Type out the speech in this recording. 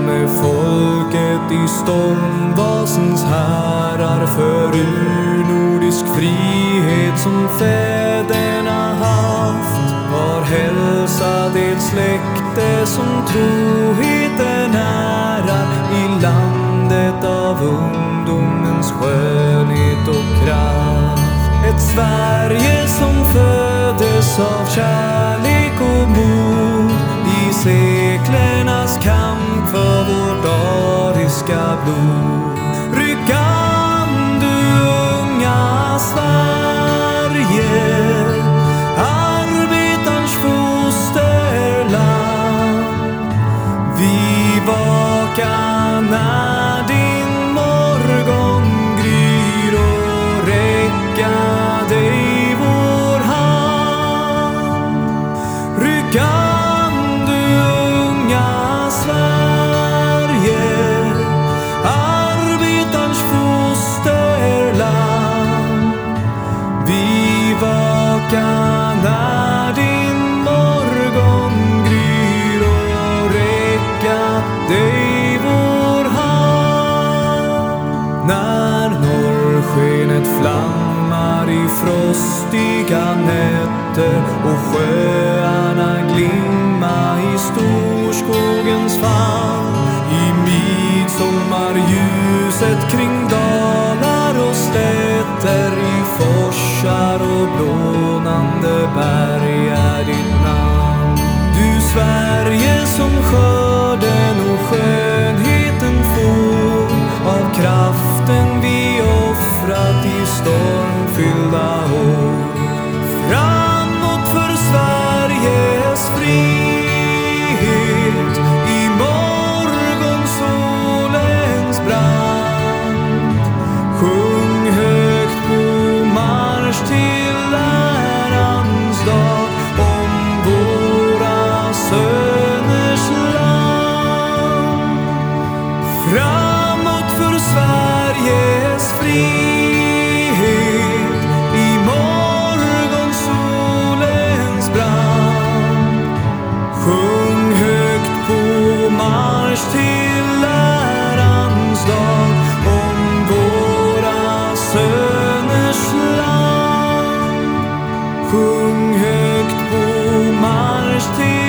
med folket i stormvasens härar för urnordisk frihet som fäderna haft. Var hälsa det släkte som troheten ärar i landet av ungdomens skönhet och kraft. Ett Sverige som föddes av kärlek och mod i sekler 路。Vakar när din morgon gryr och räcka dig vår hand. När norrskenet flammar i frostiga nätter och sjöarna glimma i storskogens famn. I midsommarljuset kring blånande bärga ditt namn. Du Sverige som skörden och skönheten får av kraften vi offrat i stormfyllda år. Framåt för Sveriges frid, Framåt för Sveriges frihet i morgonsolens brand. Sjung högt på marsch till lärans dag om våra söners land. Sjung högt på marsch till